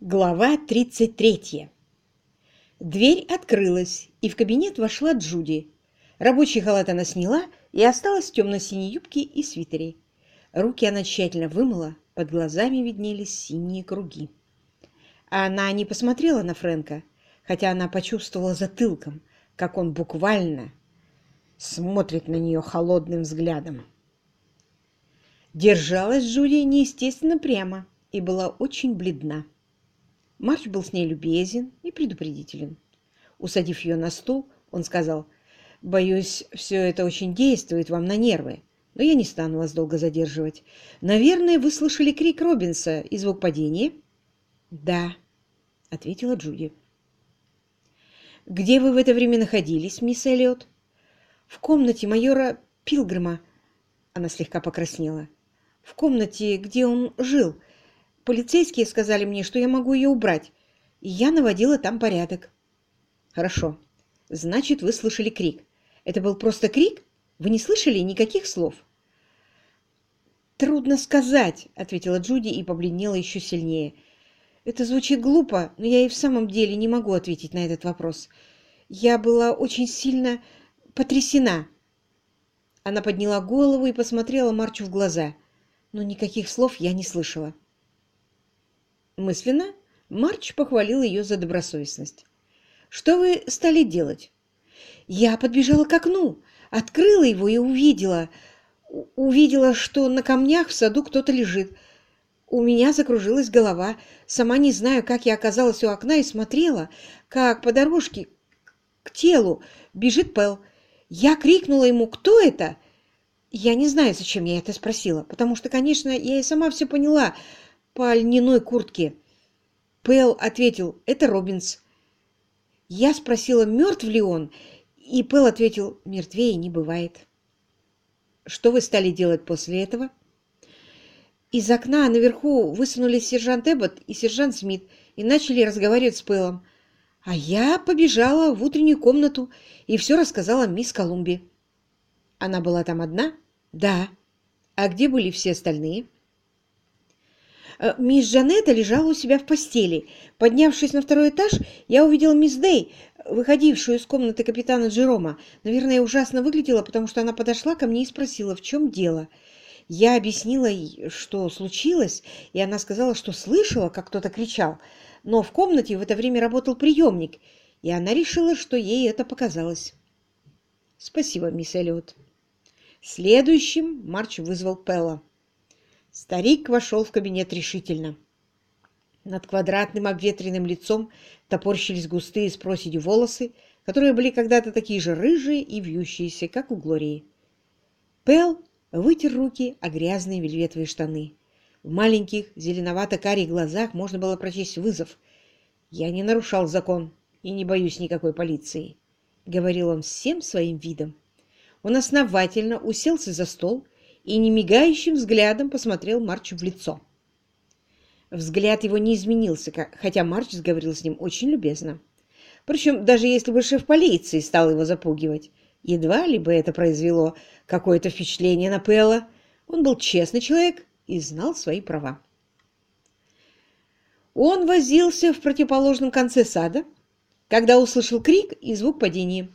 Глава 33. Дверь открылась, и в кабинет вошла Джуди. Рабочий халат она сняла и осталась в темно-синей юбке и свитере. Руки она тщательно вымыла, под глазами виднелись синие круги. Она не посмотрела на Фрэнка, хотя она почувствовала затылком, как он буквально смотрит на нее холодным взглядом. Держалась Джуди неестественно прямо и была очень бледна. Марч был с ней любезен и предупредителен. Усадив ее на стул, он сказал, «Боюсь, все это очень действует вам на нервы, но я не стану вас долго задерживать. Наверное, вы слышали крик Робинса и звук падения?» «Да», — ответила Джуди. «Где вы в это время находились, мисс Эллиот?» «В комнате майора Пилгрима». Она слегка покраснела. «В комнате, где он жил. Полицейские сказали мне, что я могу ее убрать, и я наводила там порядок. Хорошо. Значит, вы слышали крик. Это был просто крик? Вы не слышали никаких слов? Трудно сказать, ответила Джуди и побледнела еще сильнее. Это звучит глупо, но я и в самом деле не могу ответить на этот вопрос. Я была очень сильно потрясена. Она подняла голову и посмотрела Марчу в глаза, но никаких слов я не слышала. Мысленно Марч похвалил ее за добросовестность. «Что вы стали делать?» «Я подбежала к окну, открыла его и увидела, увидела, что на камнях в саду кто-то лежит. У меня закружилась голова. Сама не знаю, как я оказалась у окна и смотрела, как по дорожке к телу бежит Пэл. Я крикнула ему «Кто это?» Я не знаю, зачем я это спросила, потому что, конечно, я и сама все поняла, по льняной куртке. Пэл ответил, это Робинс. Я спросила, мертв ли он, и Пэл ответил, мертвее не бывает. Что вы стали делать после этого? Из окна наверху высунулись сержант Эббот и сержант Смит и начали разговаривать с Пэлом. А я побежала в утреннюю комнату и все рассказала мисс Колумби. Она была там одна? Да. А где были все остальные? Э, мисс Жанетта лежала у себя в постели. Поднявшись на второй этаж, я увидела мисс Дэй, выходившую из комнаты капитана Джерома. Наверное, ужасно выглядела, потому что она подошла ко мне и спросила, в чем дело. Я объяснила ей, что случилось, и она сказала, что слышала, как кто-то кричал. Но в комнате в это время работал приемник, и она решила, что ей это показалось. Спасибо, мисс Эллиот. Следующим Марч вызвал Пелла. Старик вошел в кабинет решительно. Над квадратным обветренным лицом топорщились густые с проседью волосы, которые были когда-то такие же рыжие и вьющиеся, как у Глории. Пэл вытер руки о грязные вельветовые штаны. В маленьких зеленовато-карих глазах можно было прочесть вызов. «Я не нарушал закон и не боюсь никакой полиции», — говорил он всем своим видом. Он основательно уселся за стол и немигающим взглядом посмотрел Марчу в лицо. Взгляд его не изменился, хотя Марч говорил с ним очень любезно. Причем, даже если бы шеф полиции стал его запугивать, едва ли бы это произвело какое-то впечатление на Пэлла. Он был честный человек и знал свои права. Он возился в противоположном конце сада, когда услышал крик и звук падения.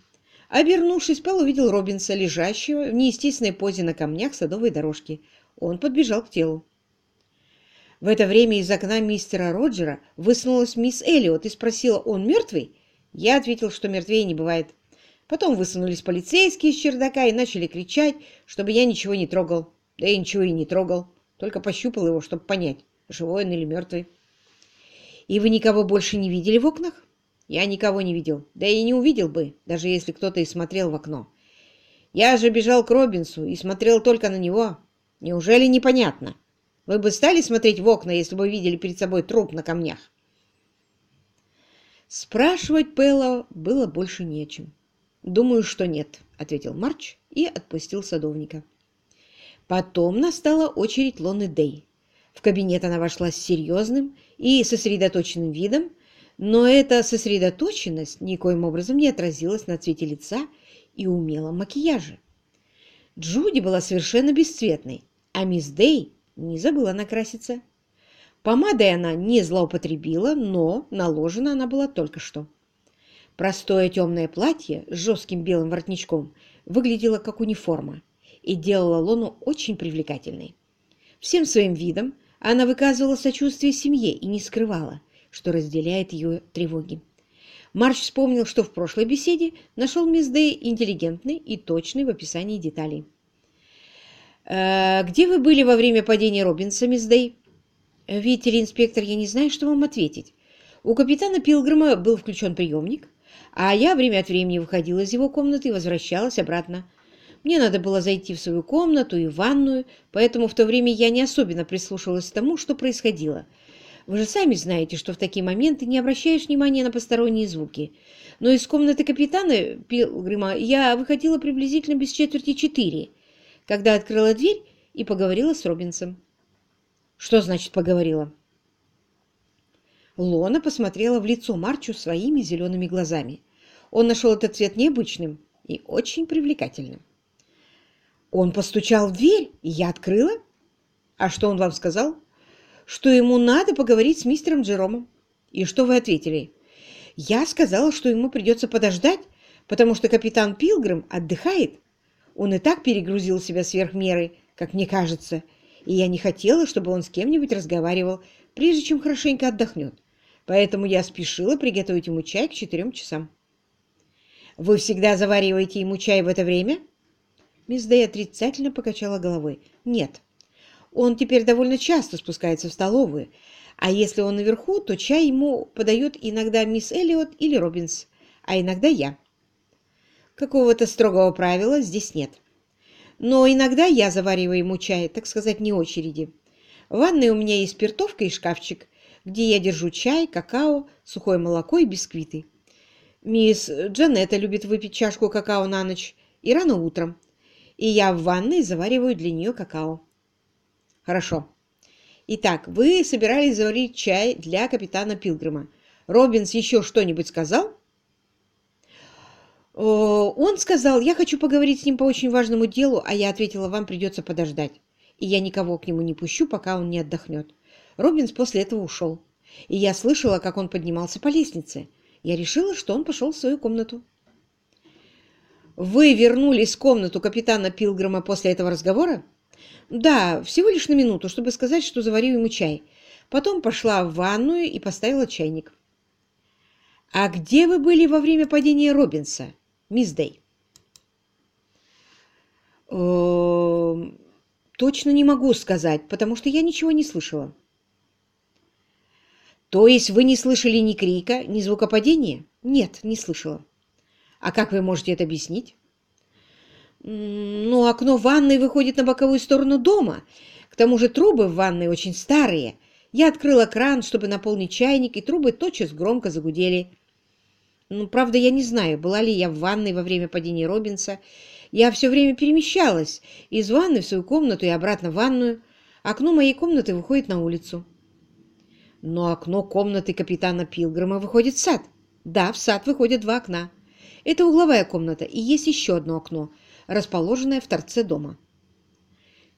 Обернувшись, Пэл увидел Робинса, лежащего в неестественной позе на камнях садовой дорожки. Он подбежал к телу. В это время из окна мистера Роджера высунулась мисс Эллиот и спросила, он мертвый? Я ответил, что мертвее не бывает. Потом высунулись полицейские из чердака и начали кричать, чтобы я ничего не трогал. Да я ничего и не трогал, только пощупал его, чтобы понять, живой он или мертвый. «И вы никого больше не видели в окнах?» Я никого не видел, да и не увидел бы, даже если кто-то и смотрел в окно. Я же бежал к Робинсу и смотрел только на него. Неужели непонятно? Вы бы стали смотреть в окна, если бы видели перед собой труп на камнях? Спрашивать Пэлла было больше нечем. «Думаю, что нет», — ответил Марч и отпустил садовника. Потом настала очередь Лоны Дэй. В кабинет она вошла с серьезным и сосредоточенным видом, но эта сосредоточенность никоим образом не отразилась на цвете лица и умелом макияже. Джуди была совершенно бесцветной, а мисс Дэй не забыла накраситься. Помадой она не злоупотребила, но наложена она была только что. Простое темное платье с жестким белым воротничком выглядело как униформа и делало Лону очень привлекательной. Всем своим видом она выказывала сочувствие семье и не скрывала, что разделяет ее тревоги. Марч вспомнил, что в прошлой беседе нашел мисс Дэй интеллигентный и точный в описании деталей. «Э, «Где вы были во время падения Робинса, мисс Дэй?» «Видите ли, инспектор, я не знаю, что вам ответить. У капитана Пилгрима был включен приемник, а я время от времени выходила из его комнаты и возвращалась обратно. Мне надо было зайти в свою комнату и в ванную, поэтому в то время я не особенно прислушивалась к тому, что происходило. Вы же сами знаете, что в такие моменты не обращаешь внимания на посторонние звуки. Но из комнаты капитана Пилгрима я выходила приблизительно без четверти четыре, когда открыла дверь и поговорила с Робинсом. Что значит «поговорила»? Лона посмотрела в лицо Марчу своими зелеными глазами. Он нашел этот цвет необычным и очень привлекательным. Он постучал в дверь, и я открыла. А что он вам сказал? Что ему надо поговорить с мистером Джеромом. И что вы ответили? Я сказала, что ему придется подождать, потому что капитан Пилгрим отдыхает. Он и так перегрузил себя сверх меры, как мне кажется, и я не хотела, чтобы он с кем-нибудь разговаривал, прежде чем хорошенько отдохнет. Поэтому я спешила приготовить ему чай к четырем часам. «Вы всегда завариваете ему чай в это время?» Мисс Дэй отрицательно покачала головой. «Нет. Он теперь довольно часто спускается в столовую, а если он наверху, то чай ему подает иногда мисс Эллиот или Робинс, а иногда я. Какого-то строгого правила здесь нет. Но иногда я завариваю ему чай, так сказать, не очереди. В ванной у меня есть спиртовка и шкафчик, где я держу чай, какао, сухое молоко и бисквиты. Мисс Джанетта любит выпить чашку какао на ночь и рано утром, и я в ванной завариваю для нее какао. Хорошо. Итак, вы собирались заварить чай для капитана Пилгрима. Робинс еще что-нибудь сказал? Он сказал, я хочу поговорить с ним по очень важному делу, а я ответила, вам придется подождать. И я никого к нему не пущу, пока он не отдохнет. Робинс после этого ушел. И я слышала, как он поднимался по лестнице. Я решила, что он пошел в свою комнату. Вы вернулись в комнату капитана Пилгрима после этого разговора? Да, всего лишь на минуту, чтобы сказать, что заварю ему чай. Потом пошла в ванную и поставила чайник. А где вы были во время падения Робинса? мисс Дэй. Эм, точно не могу сказать, потому что я ничего не слышала. То есть вы не слышали ни крика, ни звукопадения? Нет, не слышала. А как вы можете это объяснить? Ну, окно ванной выходит на боковую сторону дома. К тому же трубы в ванной очень старые. Я открыла кран, чтобы наполнить чайник, и трубы тотчас громко загудели. Ну, правда, я не знаю, была ли я в ванной во время падения Робинса. Я все время перемещалась из ванны в свою комнату и обратно в ванную. Окно моей комнаты выходит на улицу. Но окно комнаты капитана Пилгрима выходит в сад. Да, в сад выходят два окна. Это угловая комната, и есть еще одно окно, расположенное в торце дома.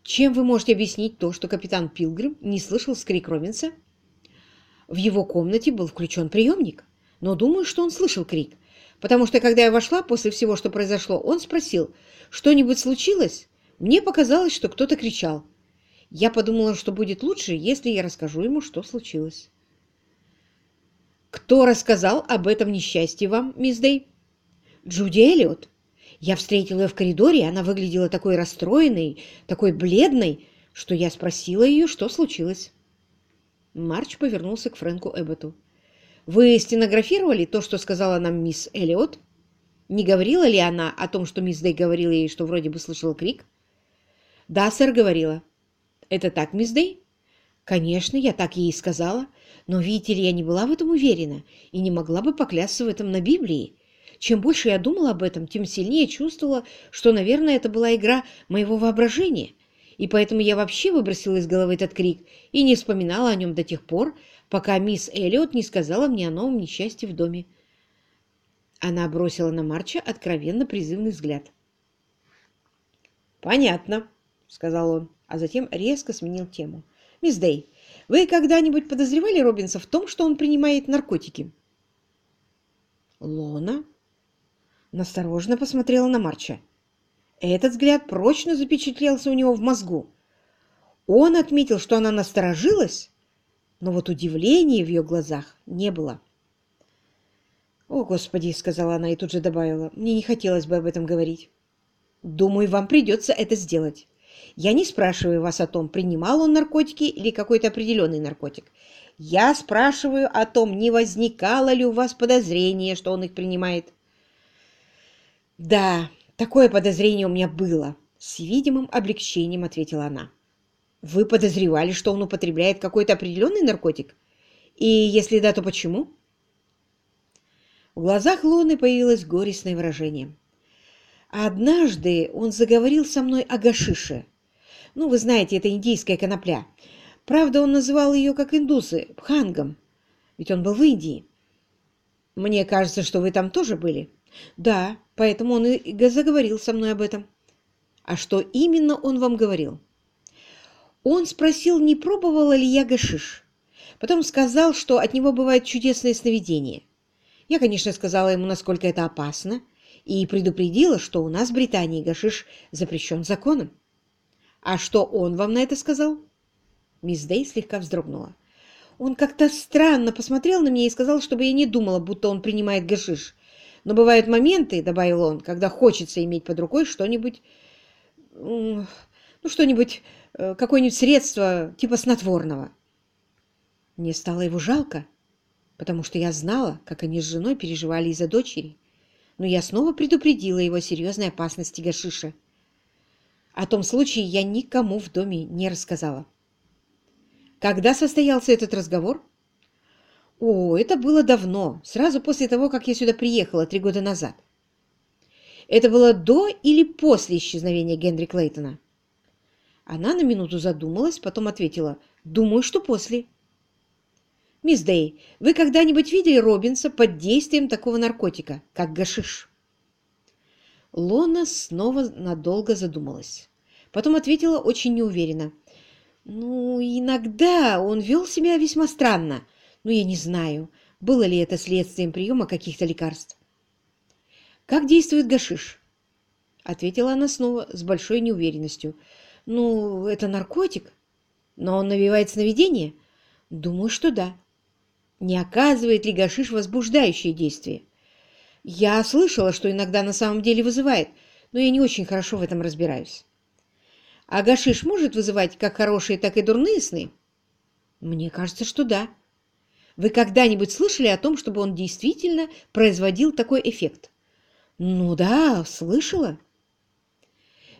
Чем вы можете объяснить то, что капитан Пилгрим не слышал скрик Робинса? В его комнате был включен приемник но думаю, что он слышал крик, потому что, когда я вошла после всего, что произошло, он спросил, что-нибудь случилось? Мне показалось, что кто-то кричал. Я подумала, что будет лучше, если я расскажу ему, что случилось. «Кто рассказал об этом несчастье вам, мисс Дэй?» «Джуди Эллиот. Я встретила ее в коридоре, она выглядела такой расстроенной, такой бледной, что я спросила ее, что случилось». Марч повернулся к Фрэнку Эбботу. Вы стенографировали то, что сказала нам мисс Эллиот? Не говорила ли она о том, что мисс Дэй говорила ей, что вроде бы слышала крик? Да, сэр, говорила. Это так, мисс Дэй? Конечно, я так ей и сказала. Но, видите ли, я не была в этом уверена и не могла бы поклясться в этом на Библии. Чем больше я думала об этом, тем сильнее чувствовала, что, наверное, это была игра моего воображения. И поэтому я вообще выбросила из головы этот крик и не вспоминала о нем до тех пор, пока мисс Эллиот не сказала мне о новом несчастье в доме. Она бросила на Марча откровенно призывный взгляд. «Понятно», — сказал он, а затем резко сменил тему. «Мисс Дэй, Вы когда-нибудь подозревали Робинса в том, что он принимает наркотики? Лона настороженно посмотрела на Марча. Этот взгляд прочно запечатлелся у него в мозгу. Он отметил, что она насторожилась, но вот удивления в ее глазах не было. «О, Господи!» — сказала она и тут же добавила. «Мне не хотелось бы об этом говорить. Думаю, вам придется это сделать. Я не спрашиваю вас о том, принимал он наркотики или какой-то определенный наркотик. Я спрашиваю о том, не возникало ли у вас подозрение, что он их принимает. Да, такое подозрение у меня было. С видимым облегчением ответила она. Вы подозревали, что он употребляет какой-то определенный наркотик? И если да, то почему? В глазах Лоны появилось горестное выражение. Однажды он заговорил со мной о гашише. Ну, вы знаете, это индийская конопля. Правда, он называл ее, как индусы, пхангом. Ведь он был в Индии. Мне кажется, что вы там тоже были. Да, поэтому он и заговорил со мной об этом. А что именно он вам говорил? Он спросил, не пробовала ли я гашиш. Потом сказал, что от него бывают чудесные сновидения. Я, конечно, сказала ему, насколько это опасно, и предупредила, что у нас в Британии гашиш запрещен законом. «А что он вам на это сказал?» Мисс Дэй слегка вздрогнула. «Он как-то странно посмотрел на меня и сказал, чтобы я не думала, будто он принимает гашиш. Но бывают моменты, — добавил он, — когда хочется иметь под рукой что-нибудь... Ну, что-нибудь, э, какое-нибудь средство типа снотворного». Мне стало его жалко, потому что я знала, как они с женой переживали из-за дочери. Но я снова предупредила его о серьезной опасности гашиша. О том случае я никому в доме не рассказала. Когда состоялся этот разговор? О, это было давно, сразу после того, как я сюда приехала три года назад. Это было до или после исчезновения Генри Клейтона? Она на минуту задумалась, потом ответила, «Думаю, что после». «Мисс Дэй, вы когда-нибудь видели Робинса под действием такого наркотика, как гашиш?» Лона снова надолго задумалась. Потом ответила очень неуверенно. «Ну, иногда он вел себя весьма странно, но я не знаю, было ли это следствием приема каких-то лекарств». «Как действует гашиш?» Ответила она снова с большой неуверенностью. «Ну, это наркотик. Но он навевает сновидение?» «Думаю, что да». «Не оказывает ли гашиш возбуждающее действие?» Я слышала, что иногда на самом деле вызывает, но я не очень хорошо в этом разбираюсь. А гашиш может вызывать как хорошие, так и дурные сны? Мне кажется, что да. Вы когда-нибудь слышали о том, чтобы он действительно производил такой эффект? Ну да, слышала.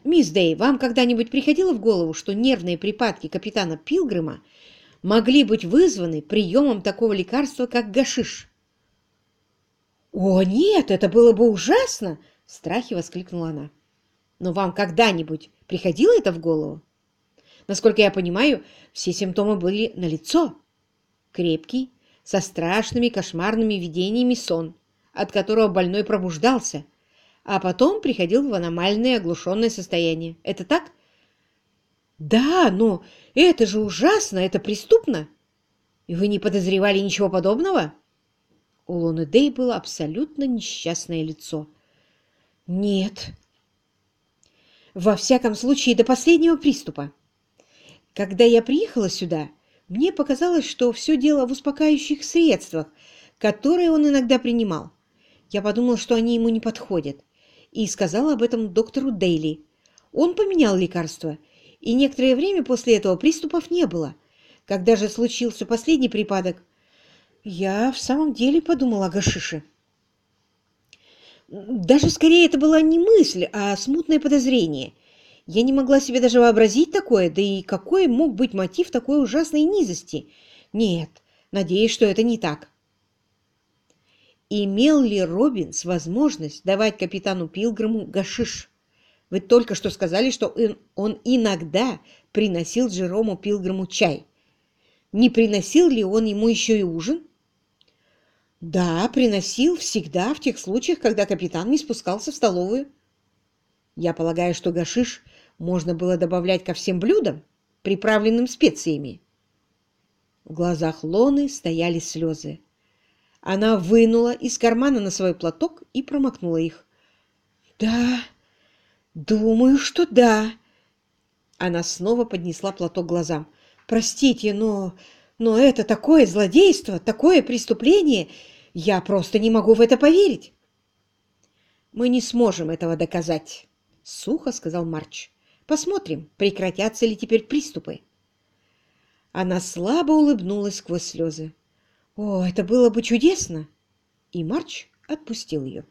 Мисс Дэй, вам когда-нибудь приходило в голову, что нервные припадки капитана Пилгрима могли быть вызваны приемом такого лекарства, как гашиш? «О, нет, это было бы ужасно!» — в страхе воскликнула она. «Но вам когда-нибудь приходило это в голову?» Насколько я понимаю, все симптомы были налицо. Крепкий, со страшными кошмарными видениями сон, от которого больной пробуждался, а потом приходил в аномальное оглушенное состояние. Это так? Да, но это же ужасно, это преступно. И вы не подозревали ничего подобного? У Лоны Дэй было абсолютно несчастное лицо. «Нет. Во всяком случае, до последнего приступа. Когда я приехала сюда, мне показалось, что все дело в успокаивающих средствах, которые он иногда принимал. Я подумала, что они ему не подходят, и сказала об этом доктору Дейли. Он поменял лекарство, и некоторое время после этого приступов не было. Когда же случился последний припадок, я в самом деле подумала о гашише. Даже скорее это была не мысль, а смутное подозрение. Я не могла себе даже вообразить такое, да и какой мог быть мотив такой ужасной низости? Нет, надеюсь, что это не так. Имел ли Робинс возможность давать капитану Пилгриму гашиш? Вы только что сказали, что он, иногда приносил Джерому Пилгриму чай. Не приносил ли он ему еще и ужин? Да, приносил всегда в тех случаях, когда капитан не спускался в столовую. Я полагаю, что гашиш можно было добавлять ко всем блюдам, приправленным специями. В глазах Лоны стояли слезы. Она вынула из кармана на свой платок и промокнула их. «Да, думаю, что да». Она снова поднесла платок глазам. «Простите, но... но это такое злодейство, такое преступление! Я просто не могу в это поверить!» «Мы не сможем этого доказать», — сухо сказал Марч. «Посмотрим, прекратятся ли теперь приступы». Она слабо улыбнулась сквозь слезы. «О, это было бы чудесно!» И Марч отпустил ее.